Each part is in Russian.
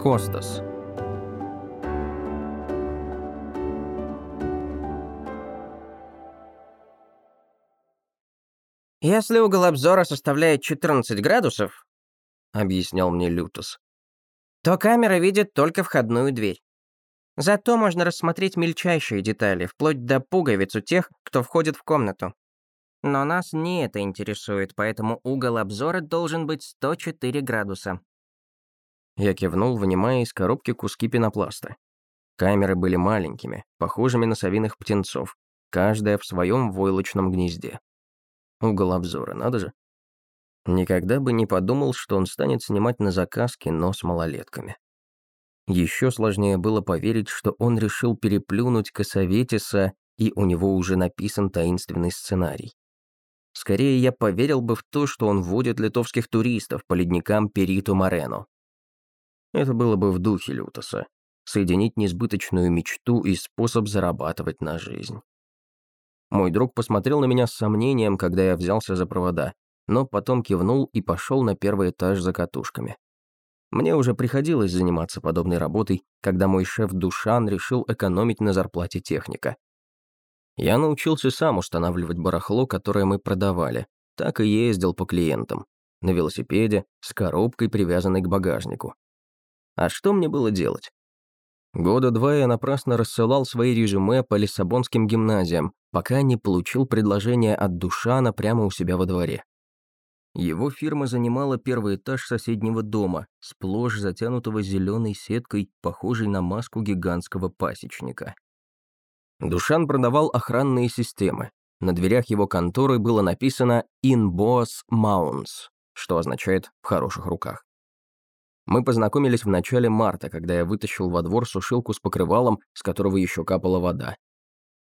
Костас. «Если угол обзора составляет 14 градусов», — объяснял мне Лютус, «то камера видит только входную дверь. Зато можно рассмотреть мельчайшие детали, вплоть до пуговиц у тех, кто входит в комнату. Но нас не это интересует, поэтому угол обзора должен быть 104 градуса». Я кивнул, вынимая из коробки куски пенопласта. Камеры были маленькими, похожими на совиных птенцов, каждая в своем войлочном гнезде. Угол обзора, надо же. Никогда бы не подумал, что он станет снимать на заказ кино с малолетками. Еще сложнее было поверить, что он решил переплюнуть Косоветиса, и у него уже написан таинственный сценарий. Скорее, я поверил бы в то, что он водит литовских туристов по ледникам Периту Морено. Это было бы в духе Лютоса — соединить несбыточную мечту и способ зарабатывать на жизнь. Мой друг посмотрел на меня с сомнением, когда я взялся за провода, но потом кивнул и пошел на первый этаж за катушками. Мне уже приходилось заниматься подобной работой, когда мой шеф Душан решил экономить на зарплате техника. Я научился сам устанавливать барахло, которое мы продавали, так и ездил по клиентам, на велосипеде, с коробкой, привязанной к багажнику. А что мне было делать? Года два я напрасно рассылал свои резюме по лиссабонским гимназиям, пока не получил предложение от Душана прямо у себя во дворе. Его фирма занимала первый этаж соседнего дома, сплошь затянутого зеленой сеткой, похожей на маску гигантского пасечника. Душан продавал охранные системы. На дверях его конторы было написано «In Boss Mounts», что означает «в хороших руках». Мы познакомились в начале марта, когда я вытащил во двор сушилку с покрывалом, с которого еще капала вода.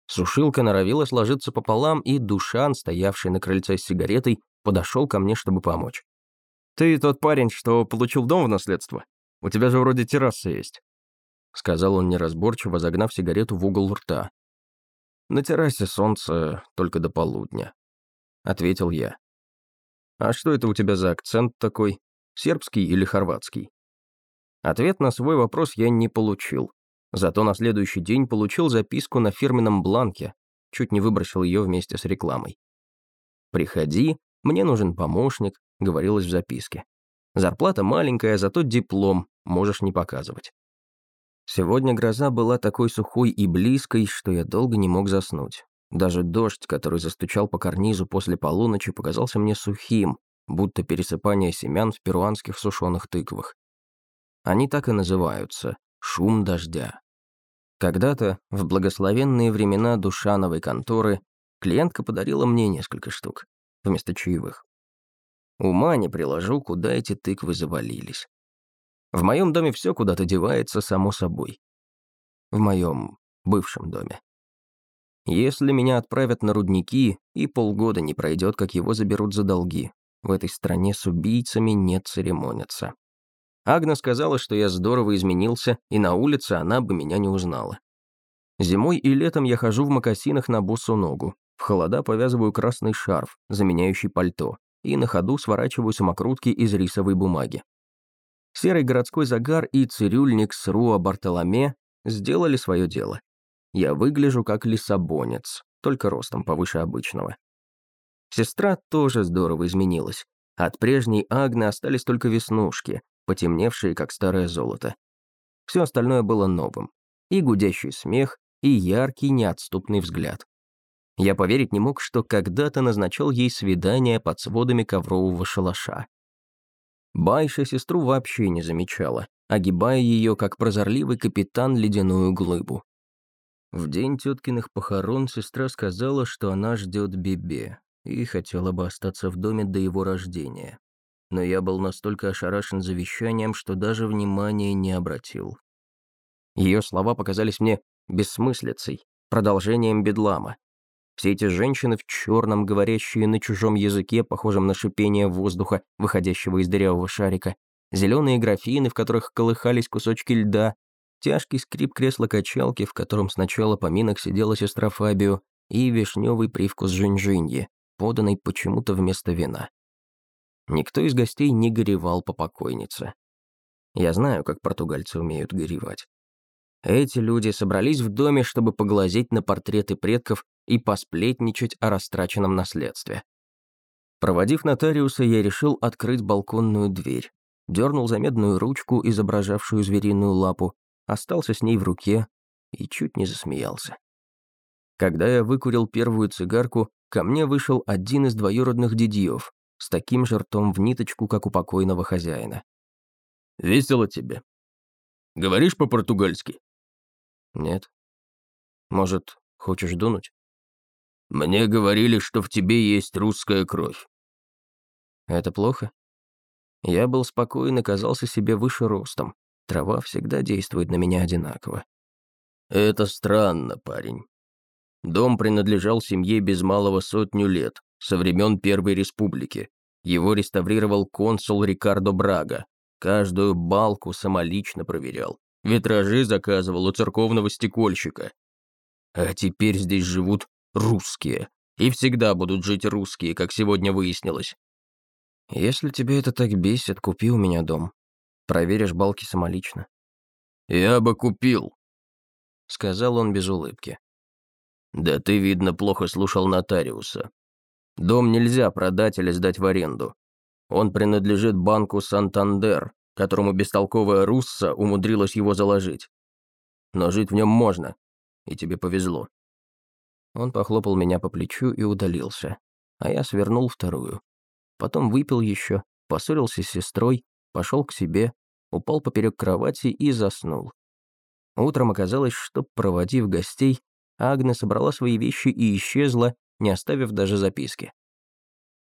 Сушилка норовила сложиться пополам, и Душан, стоявший на крыльце с сигаретой, подошел ко мне, чтобы помочь. «Ты тот парень, что получил дом в наследство? У тебя же вроде терраса есть», — сказал он неразборчиво, загнав сигарету в угол рта. «На террасе солнце только до полудня», — ответил я. «А что это у тебя за акцент такой?» Сербский или хорватский. Ответ на свой вопрос я не получил. Зато на следующий день получил записку на фирменном бланке, чуть не выбросил ее вместе с рекламой. «Приходи, мне нужен помощник», — говорилось в записке. «Зарплата маленькая, зато диплом можешь не показывать». Сегодня гроза была такой сухой и близкой, что я долго не мог заснуть. Даже дождь, который застучал по карнизу после полуночи, показался мне сухим, будто пересыпание семян в перуанских сушеных тыквах. Они так и называются – шум дождя. Когда-то, в благословенные времена Душановой конторы, клиентка подарила мне несколько штук, вместо чаевых. Ума не приложу, куда эти тыквы завалились. В моем доме все куда-то девается само собой. В моем бывшем доме. Если меня отправят на рудники, и полгода не пройдет, как его заберут за долги, в этой стране с убийцами не церемонятся. Агна сказала, что я здорово изменился, и на улице она бы меня не узнала. Зимой и летом я хожу в мокасинах на босу ногу. В холода повязываю красный шарф, заменяющий пальто, и на ходу сворачиваю самокрутки из рисовой бумаги. Серый городской загар и цирюльник с Руа Бартоломе сделали свое дело. Я выгляжу как лиссабонец, только ростом повыше обычного. Сестра тоже здорово изменилась. От прежней Агны остались только веснушки, потемневшие, как старое золото. Все остальное было новым. И гудящий смех, и яркий, неотступный взгляд. Я поверить не мог, что когда-то назначал ей свидание под сводами коврового шалаша. Байша сестру вообще не замечала, огибая ее, как прозорливый капитан, ледяную глыбу. В день теткиных похорон сестра сказала, что она ждет Бебе, и хотела бы остаться в доме до его рождения. Но я был настолько ошарашен завещанием, что даже внимания не обратил. Ее слова показались мне бессмыслицей, продолжением бедлама. Все эти женщины в черном, говорящие на чужом языке, похожем на шипение воздуха, выходящего из дырявого шарика, зеленые графины, в которых колыхались кусочки льда, тяжкий скрип кресла-качалки, в котором сначала по минах сидела сестра Фабио, и вишневый привкус жинжиньи, поданной почему-то вместо вина. Никто из гостей не горевал по покойнице. Я знаю, как португальцы умеют горевать. Эти люди собрались в доме, чтобы поглазеть на портреты предков и посплетничать о растраченном наследстве. Проводив нотариуса, я решил открыть балконную дверь. Дернул за медную ручку, изображавшую звериную лапу, остался с ней в руке и чуть не засмеялся. Когда я выкурил первую цигарку, ко мне вышел один из двоюродных дедьев с таким же ртом в ниточку, как у покойного хозяина. «Весело тебе. Говоришь по-португальски?» «Нет. Может, хочешь дунуть?» «Мне говорили, что в тебе есть русская кровь». «Это плохо?» Я был спокоен и казался себе выше ростом. Трава всегда действует на меня одинаково. «Это странно, парень. Дом принадлежал семье без малого сотню лет, со времен Первой Республики. Его реставрировал консул Рикардо Брага. Каждую балку самолично проверял. Витражи заказывал у церковного стекольщика. А теперь здесь живут русские. И всегда будут жить русские, как сегодня выяснилось. Если тебе это так бесит, купи у меня дом. Проверишь балки самолично. Я бы купил, сказал он без улыбки. Да ты, видно, плохо слушал нотариуса. Дом нельзя продать или сдать в аренду. Он принадлежит банку Сантандер, которому бестолковая Русса умудрилась его заложить. Но жить в нем можно, и тебе повезло. Он похлопал меня по плечу и удалился, а я свернул вторую. Потом выпил еще, поссорился с сестрой, пошел к себе, упал поперек кровати и заснул. Утром оказалось, что, проводив гостей, Агне собрала свои вещи и исчезла, не оставив даже записки.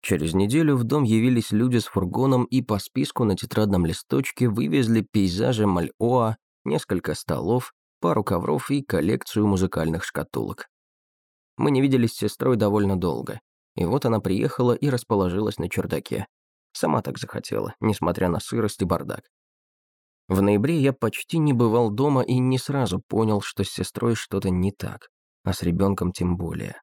Через неделю в дом явились люди с фургоном и по списку на тетрадном листочке вывезли пейзажи Мальоа, несколько столов, пару ковров и коллекцию музыкальных шкатулок. Мы не виделись с сестрой довольно долго, и вот она приехала и расположилась на чердаке. Сама так захотела, несмотря на сырость и бардак. В ноябре я почти не бывал дома и не сразу понял, что с сестрой что-то не так, а с ребенком тем более.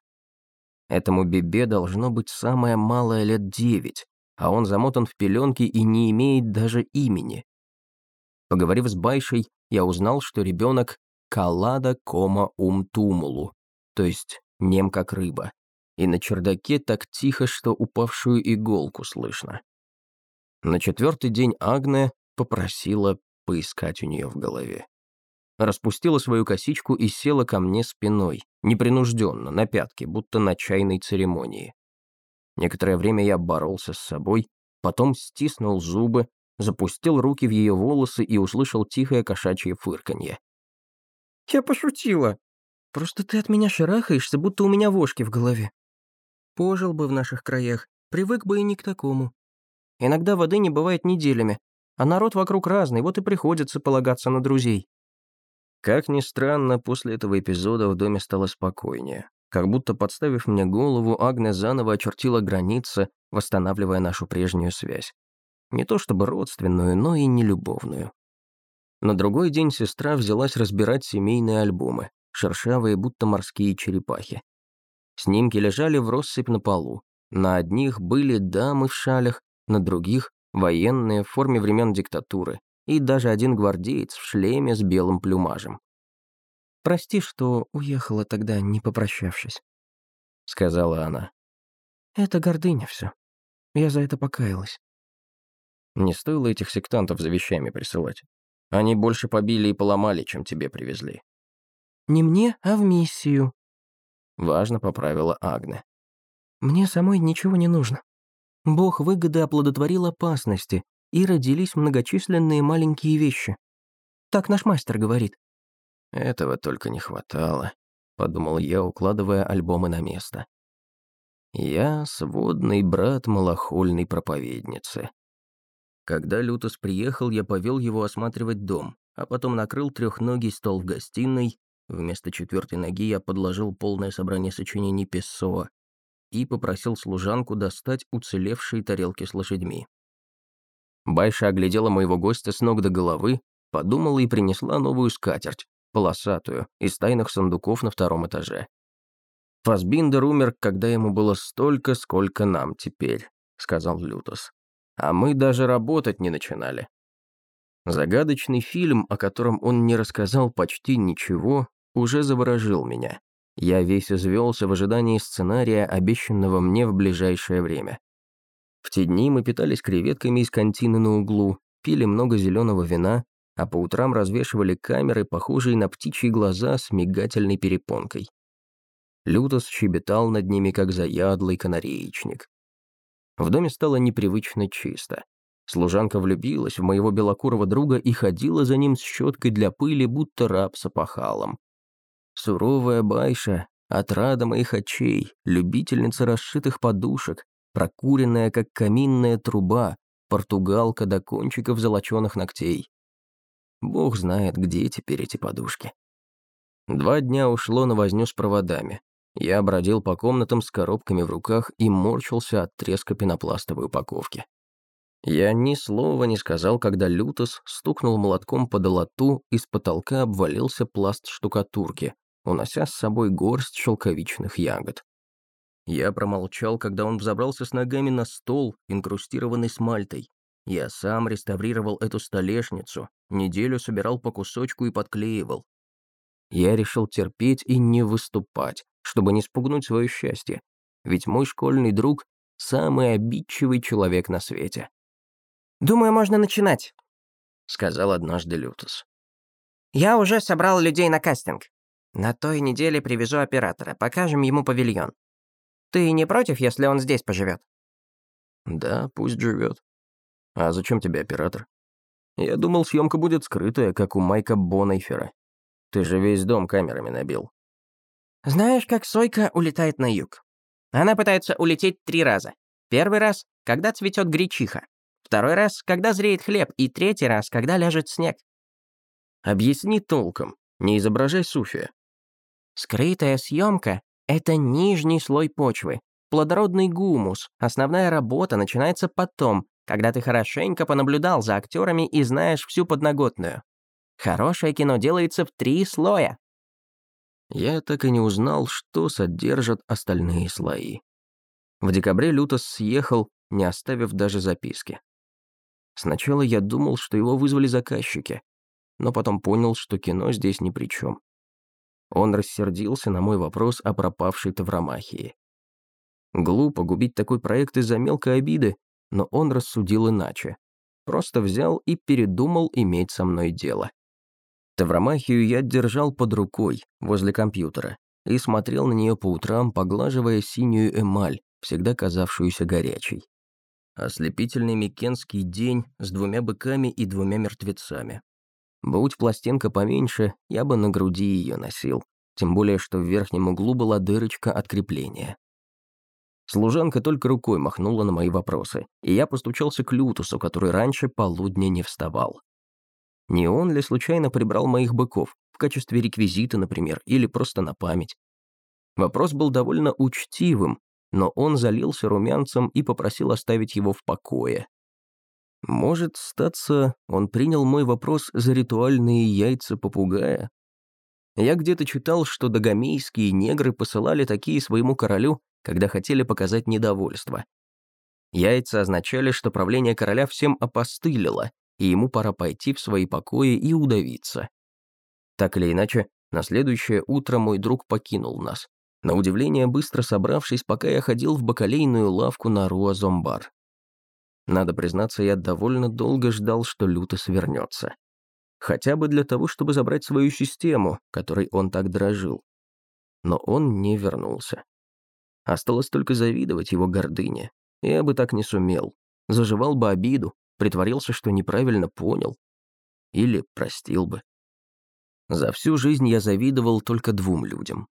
Этому бебе должно быть самое малое лет девять, а он замотан в пеленки и не имеет даже имени. Поговорив с Байшей, я узнал, что ребенок Калада кома ум тумулу, то есть нем как рыба, и на чердаке так тихо, что упавшую иголку слышно. На четвертый день Агне попросила поискать у нее в голове распустила свою косичку и села ко мне спиной, непринужденно, на пятки, будто на чайной церемонии. Некоторое время я боролся с собой, потом стиснул зубы, запустил руки в ее волосы и услышал тихое кошачье фырканье. «Я пошутила. Просто ты от меня шарахаешься, будто у меня вошки в голове. Пожил бы в наших краях, привык бы и не к такому. Иногда воды не бывает неделями, а народ вокруг разный, вот и приходится полагаться на друзей. Как ни странно, после этого эпизода в доме стало спокойнее. Как будто подставив мне голову, Агне заново очертила границы, восстанавливая нашу прежнюю связь. Не то чтобы родственную, но и нелюбовную. На другой день сестра взялась разбирать семейные альбомы, шершавые, будто морские черепахи. Снимки лежали в россыпь на полу. На одних были дамы в шалях, на других — военные в форме времен диктатуры, и даже один гвардеец в шлеме с белым плюмажем. «Прости, что уехала тогда, не попрощавшись», — сказала она. «Это гордыня все. Я за это покаялась». Не стоило этих сектантов за вещами присылать. Они больше побили и поломали, чем тебе привезли. «Не мне, а в миссию», — важно поправила Агне. «Мне самой ничего не нужно. Бог выгоды оплодотворил опасности, и родились многочисленные маленькие вещи. Так наш мастер говорит. Этого только не хватало, подумал я, укладывая альбомы на место. Я сводный брат малохольной проповедницы. Когда Лютос приехал, я повел его осматривать дом, а потом накрыл трехногий стол в гостиной. Вместо четвертой ноги я подложил полное собрание сочинений Пессоа и попросил служанку достать уцелевшие тарелки с лошадьми. Байша оглядела моего гостя с ног до головы, подумала и принесла новую скатерть, полосатую, из тайных сундуков на втором этаже. «Фасбиндер умер, когда ему было столько, сколько нам теперь», — сказал Лютос. «А мы даже работать не начинали». Загадочный фильм, о котором он не рассказал почти ничего, уже заворожил меня. Я весь извелся в ожидании сценария, обещанного мне в ближайшее время. В те дни мы питались креветками из кантины на углу, пили много зеленого вина, а по утрам развешивали камеры, похожие на птичьи глаза с мигательной перепонкой. Лютос щебетал над ними, как заядлый канареечник. В доме стало непривычно чисто. Служанка влюбилась в моего белокурого друга и ходила за ним с щеткой для пыли, будто раб с опахалом. Суровая Байша, отрада моих очей, любительница расшитых подушек, прокуренная, как каминная труба, португалка до кончиков золоченых ногтей. Бог знает, где теперь эти подушки. Два дня ушло на возню с проводами. Я бродил по комнатам с коробками в руках и морщился от треска пенопластовой упаковки. Я ни слова не сказал, когда Лютос стукнул молотком по долоту, и с потолка обвалился пласт штукатурки, унося с собой горсть шелковичных ягод. Я промолчал, когда он взобрался с ногами на стол, инкрустированный смальтой. Я сам реставрировал эту столешницу, неделю собирал по кусочку и подклеивал. Я решил терпеть и не выступать, чтобы не спугнуть свое счастье, ведь мой школьный друг — самый обидчивый человек на свете. «Думаю, можно начинать», — сказал однажды Лютос. «Я уже собрал людей на кастинг. На той неделе привезу оператора, покажем ему павильон. Ты не против, если он здесь поживет? Да, пусть живет. А зачем тебе оператор? Я думал, съемка будет скрытая, как у Майка Бонайфера. Ты же весь дом камерами набил. Знаешь, как Сойка улетает на юг? Она пытается улететь три раза. Первый раз, когда цветет гречиха. Второй раз, когда зреет хлеб. И третий раз, когда ляжет снег. Объясни толком. Не изображай суфия. Скрытая съемка — это нижний слой почвы. Плодородный гумус. Основная работа начинается потом, когда ты хорошенько понаблюдал за актерами и знаешь всю подноготную. Хорошее кино делается в три слоя. Я так и не узнал, что содержат остальные слои. В декабре Лютос съехал, не оставив даже записки. Сначала я думал, что его вызвали заказчики, но потом понял, что кино здесь ни при чем. Он рассердился на мой вопрос о пропавшей Тавромахии. Глупо губить такой проект из-за мелкой обиды, но он рассудил иначе. Просто взял и передумал иметь со мной дело. Тавромахию я держал под рукой, возле компьютера, и смотрел на нее по утрам, поглаживая синюю эмаль, всегда казавшуюся горячей. Ослепительный микенский день с двумя быками и двумя мертвецами. Будь пластинка поменьше, я бы на груди ее носил, тем более, что в верхнем углу была дырочка от крепления. Служанка только рукой махнула на мои вопросы, и я постучался к Лютусу, который раньше полудня не вставал. Не он ли случайно прибрал моих быков, в качестве реквизита, например, или просто на память? Вопрос был довольно учтивым, но он залился румянцем и попросил оставить его в покое. Может, статься, он принял мой вопрос за ритуальные яйца попугая? Я где-то читал, что догомейские негры посылали такие своему королю, когда хотели показать недовольство. Яйца означали, что правление короля всем опостылило, и ему пора пойти в свои покои и удавиться. Так или иначе, на следующее утро мой друг покинул нас. На удивление, быстро собравшись, пока я ходил в бакалейную лавку на Руазомбар. Надо признаться, я довольно долго ждал, что Лютос вернется. Хотя бы для того, чтобы забрать свою систему, которой он так дрожил. Но он не вернулся. Осталось только завидовать его гордыне. Я бы так не сумел. Заживал бы обиду, притворился, что неправильно понял. Или простил бы. За всю жизнь я завидовал только двум людям.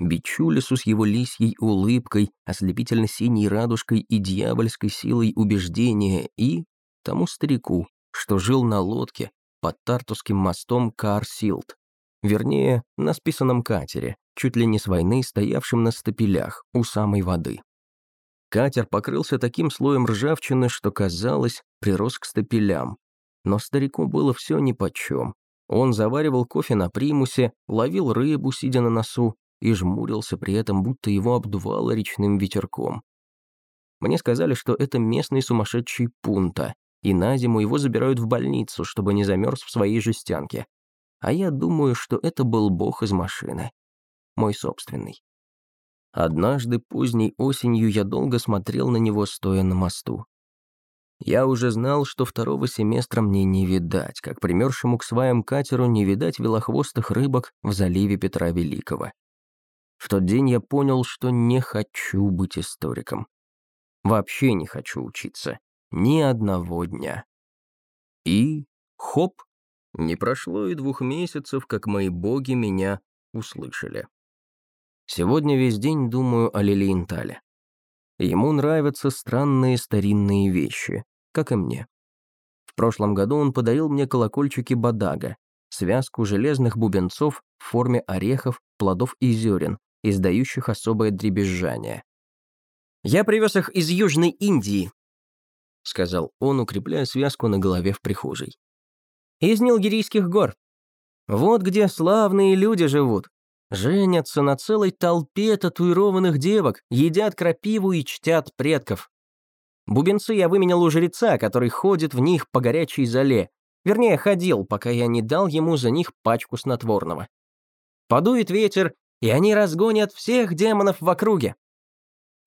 Бичулису с его лисьей улыбкой, ослепительно-синей радужкой и дьявольской силой убеждения и тому старику, что жил на лодке под Тартусским мостом Карсилд. Вернее, на списанном катере, чуть ли не с войны, стоявшем на стапелях у самой воды. Катер покрылся таким слоем ржавчины, что, казалось, прирос к стапелям. Но старику было все нипочем. Он заваривал кофе на примусе, ловил рыбу, сидя на носу, и жмурился при этом, будто его обдувало речным ветерком. Мне сказали, что это местный сумасшедший пунта, и на зиму его забирают в больницу, чтобы не замерз в своей жестянке. А я думаю, что это был бог из машины. Мой собственный. Однажды поздней осенью я долго смотрел на него, стоя на мосту. Я уже знал, что второго семестра мне не видать, как примершему к своим катеру не видать велохвостых рыбок в заливе Петра Великого. В тот день я понял, что не хочу быть историком. Вообще не хочу учиться. Ни одного дня. И хоп, не прошло и двух месяцев, как мои боги меня услышали. Сегодня весь день думаю о Лилиентале. Ему нравятся странные старинные вещи, как и мне. В прошлом году он подарил мне колокольчики Бадага, связку железных бубенцов в форме орехов, плодов и зерен, издающих особое дребезжание. «Я привез их из Южной Индии», — сказал он, укрепляя связку на голове в прихожей. «Из Нилгирийских гор. Вот где славные люди живут. Женятся на целой толпе татуированных девок, едят крапиву и чтят предков. Бубенцы я выменял у жреца, который ходит в них по горячей зале. Вернее, ходил, пока я не дал ему за них пачку снотворного. Подует ветер, и они разгонят всех демонов в округе.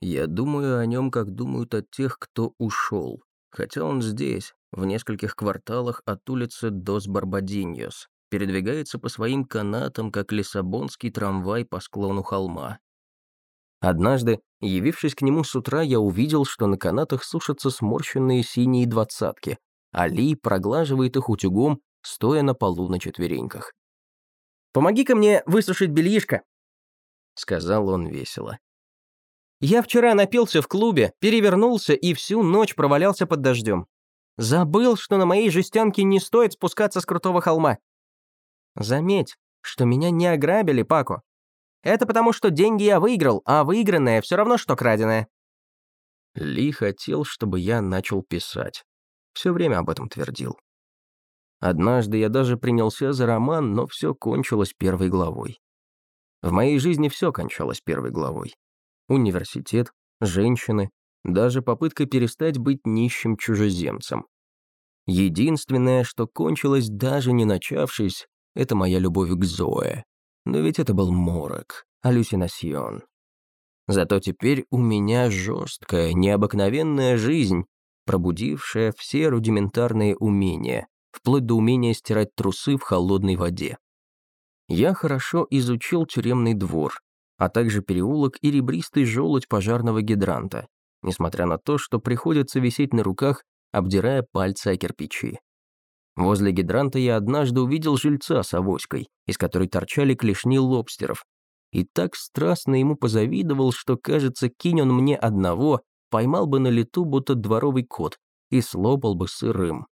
Я думаю о нем, как думают о тех, кто ушел. Хотя он здесь, в нескольких кварталах от улицы Дос Барбадиньос, передвигается по своим канатам, как лиссабонский трамвай по склону холма. Однажды, явившись к нему с утра, я увидел, что на канатах сушатся сморщенные синие двадцатки, а Ли проглаживает их утюгом, стоя на полу на четвереньках. «Помоги-ка мне высушить бельишко», — сказал он весело. «Я вчера напился в клубе, перевернулся и всю ночь провалялся под дождем. Забыл, что на моей жестянке не стоит спускаться с крутого холма. Заметь, что меня не ограбили, Пако. Это потому, что деньги я выиграл, а выигранное все равно, что краденое». Ли хотел, чтобы я начал писать. Все время об этом твердил. Однажды я даже принялся за роман, но все кончилось первой главой. В моей жизни все кончалось первой главой. Университет, женщины, даже попытка перестать быть нищим чужеземцем. Единственное, что кончилось даже не начавшись, это моя любовь к Зое. Но ведь это был морок, аллюсинасьон. Зато теперь у меня жесткая, необыкновенная жизнь, пробудившая все рудиментарные умения, вплоть до умения стирать трусы в холодной воде. Я хорошо изучил тюремный двор, а также переулок и ребристый желудь пожарного гидранта, несмотря на то, что приходится висеть на руках, обдирая пальцы о кирпичи. Возле гидранта я однажды увидел жильца с авоськой, из которой торчали клешни лобстеров, и так страстно ему позавидовал, что, кажется, кинь он мне одного, поймал бы на лету будто дворовый кот и слопал бы сырым.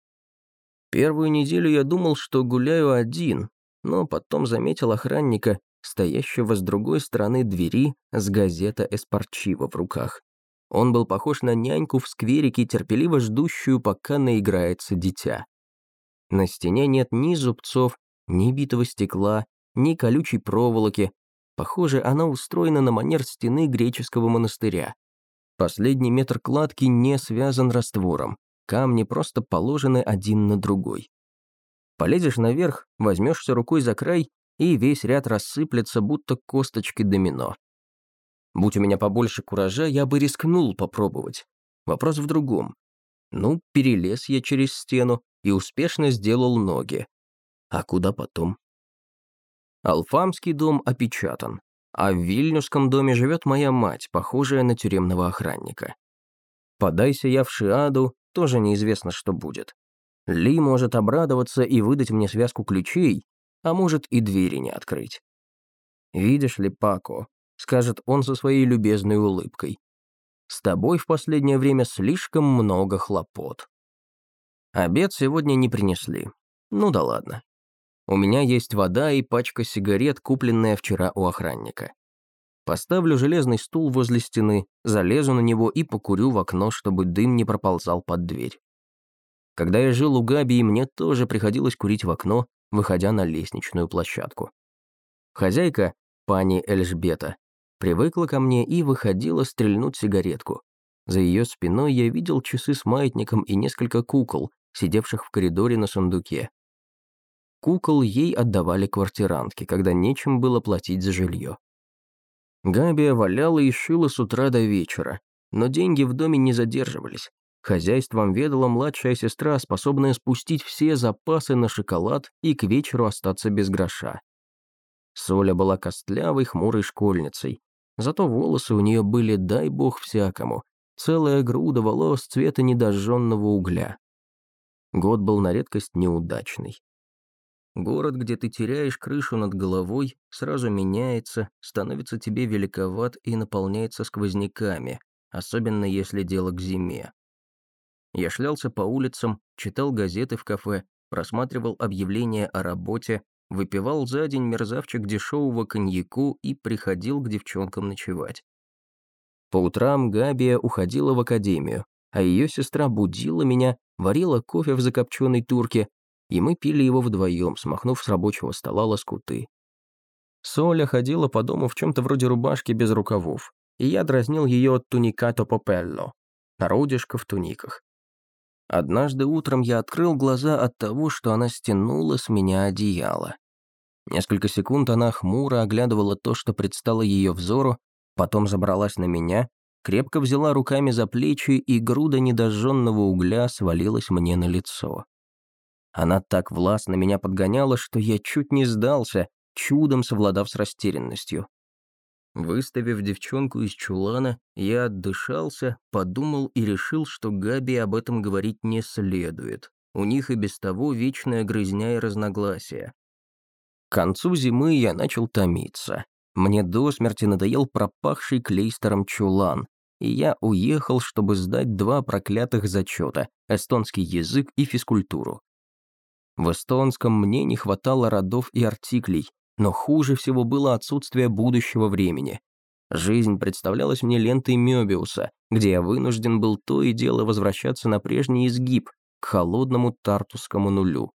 Первую неделю я думал, что гуляю один, но потом заметил охранника, стоящего с другой стороны двери с газета «Эспарчиво» в руках. Он был похож на няньку в скверике, терпеливо ждущую, пока наиграется дитя. На стене нет ни зубцов, ни битого стекла, ни колючей проволоки. Похоже, она устроена на манер стены греческого монастыря. Последний метр кладки не связан раствором. Камни просто положены один на другой. Полезешь наверх, возьмешься рукой за край, и весь ряд рассыплется, будто косточки домино. Будь у меня побольше куража, я бы рискнул попробовать. Вопрос в другом. Ну, перелез я через стену, и успешно сделал ноги. А куда потом? Алфамский дом опечатан, а в Вильнюсском доме живет моя мать, похожая на тюремного охранника. Подайся я в Шиаду, тоже неизвестно, что будет. Ли может обрадоваться и выдать мне связку ключей, а может и двери не открыть. «Видишь ли, Пако», — скажет он со своей любезной улыбкой, «с тобой в последнее время слишком много хлопот». Обед сегодня не принесли. Ну да ладно. У меня есть вода и пачка сигарет, купленная вчера у охранника. Поставлю железный стул возле стены, залезу на него и покурю в окно, чтобы дым не проползал под дверь. Когда я жил у Габи, мне тоже приходилось курить в окно, выходя на лестничную площадку. Хозяйка, пани Эльжбета, привыкла ко мне и выходила стрельнуть сигаретку. За ее спиной я видел часы с маятником и несколько кукол, сидевших в коридоре на сундуке. Кукол ей отдавали квартирантки, когда нечем было платить за жилье. Габия валяла и шила с утра до вечера, но деньги в доме не задерживались. Хозяйством ведала младшая сестра, способная спустить все запасы на шоколад и к вечеру остаться без гроша. Соля была костлявой, хмурой школьницей. Зато волосы у нее были, дай бог всякому, целая груда волос цвета недожженного угля. Год был на редкость неудачный. Город, где ты теряешь крышу над головой, сразу меняется, становится тебе великоват и наполняется сквозняками, особенно если дело к зиме. Я шлялся по улицам, читал газеты в кафе, просматривал объявления о работе, выпивал за день мерзавчик дешевого коньяку и приходил к девчонкам ночевать. По утрам Габия уходила в академию, а ее сестра будила меня, варила кофе в закопченной турке, и мы пили его вдвоем, смахнув с рабочего стола лоскуты. Соля ходила по дому в чем-то вроде рубашки без рукавов, и я дразнил ее от туникато попелло, народишко в туниках. Однажды утром я открыл глаза от того, что она стянула с меня одеяло. Несколько секунд она хмуро оглядывала то, что предстало ее взору, потом забралась на меня, крепко взяла руками за плечи, и груда недожженного угля свалилась мне на лицо. Она так властно меня подгоняла, что я чуть не сдался, чудом совладав с растерянностью. Выставив девчонку из чулана, я отдышался, подумал и решил, что Габи об этом говорить не следует. У них и без того вечная грызня и разногласия. К концу зимы я начал томиться. Мне до смерти надоел пропахший клейстером чулан, и я уехал, чтобы сдать два проклятых зачета – эстонский язык и физкультуру. В эстонском мне не хватало родов и артиклей, но хуже всего было отсутствие будущего времени. Жизнь представлялась мне лентой Мёбиуса, где я вынужден был то и дело возвращаться на прежний изгиб, к холодному тартусскому нулю.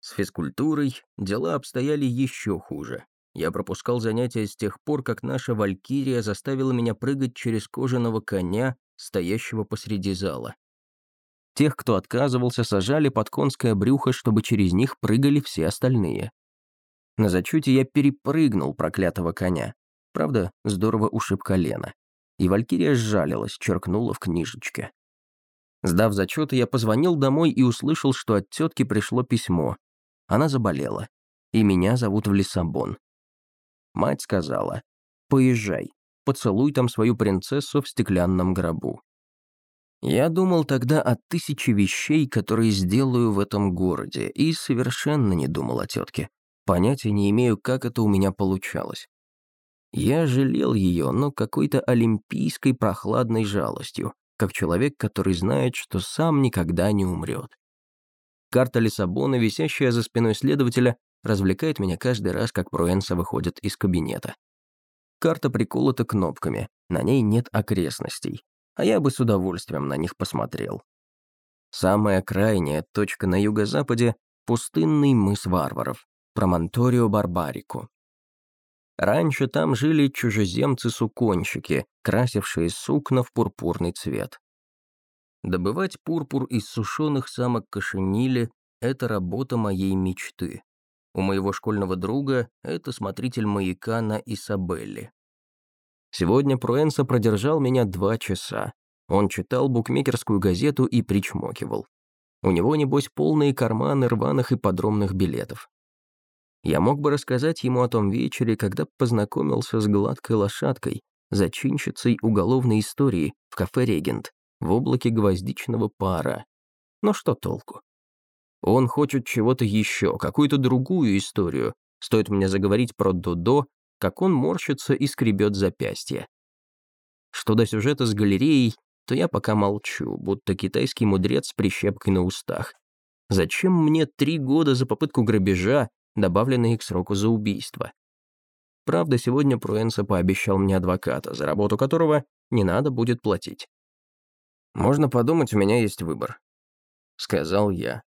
С физкультурой дела обстояли еще хуже. Я пропускал занятия с тех пор, как наша валькирия заставила меня прыгать через кожаного коня, стоящего посреди зала. Тех, кто отказывался, сажали под конское брюхо, чтобы через них прыгали все остальные. На зачете я перепрыгнул проклятого коня. Правда, здорово ушиб колено. И Валькирия сжалилась, черкнула в книжечке. Сдав зачеты, я позвонил домой и услышал, что от тетки пришло письмо. Она заболела. И меня зовут в Лиссабон. Мать сказала, «Поезжай, поцелуй там свою принцессу в стеклянном гробу». Я думал тогда о тысяче вещей, которые сделаю в этом городе, и совершенно не думал о тетке. Понятия не имею, как это у меня получалось. Я жалел ее, но какой-то олимпийской прохладной жалостью, как человек, который знает, что сам никогда не умрет. Карта Лиссабона, висящая за спиной следователя, развлекает меня каждый раз, как Пруэнса выходит из кабинета. Карта приколота кнопками, на ней нет окрестностей а я бы с удовольствием на них посмотрел. Самая крайняя точка на юго-западе — пустынный мыс варваров, Промонторио Барбарику. Раньше там жили чужеземцы-суконщики, красившие сукна в пурпурный цвет. Добывать пурпур из сушеных самок кошенили — это работа моей мечты. У моего школьного друга это смотритель маяка на Исабелле. Сегодня Пруэнса продержал меня два часа. Он читал букмекерскую газету и причмокивал. У него, небось, полные карманы рваных и подромных билетов. Я мог бы рассказать ему о том вечере, когда познакомился с гладкой лошадкой, зачинщицей уголовной истории в кафе «Регент» в облаке гвоздичного пара. Но что толку? Он хочет чего-то еще, какую-то другую историю. Стоит мне заговорить про Додо, как он морщится и скребет запястье. Что до сюжета с галереей, то я пока молчу, будто китайский мудрец с прищепкой на устах. Зачем мне три года за попытку грабежа, добавленные к сроку за убийство? Правда, сегодня Пруэнса пообещал мне адвоката, за работу которого не надо будет платить. «Можно подумать, у меня есть выбор», — сказал я.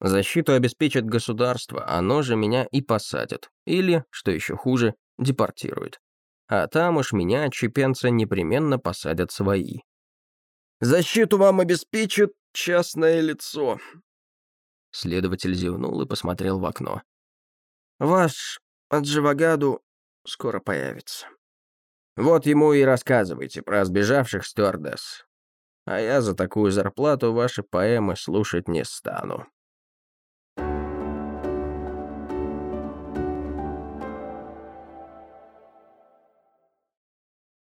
Защиту обеспечит государство, оно же меня и посадит. Или, что еще хуже, депортирует. А там уж меня, чепенца, непременно посадят свои. Защиту вам обеспечит частное лицо». Следователь зевнул и посмотрел в окно. «Ваш Адживагаду скоро появится. Вот ему и рассказывайте про сбежавших стюардесс. А я за такую зарплату ваши поэмы слушать не стану».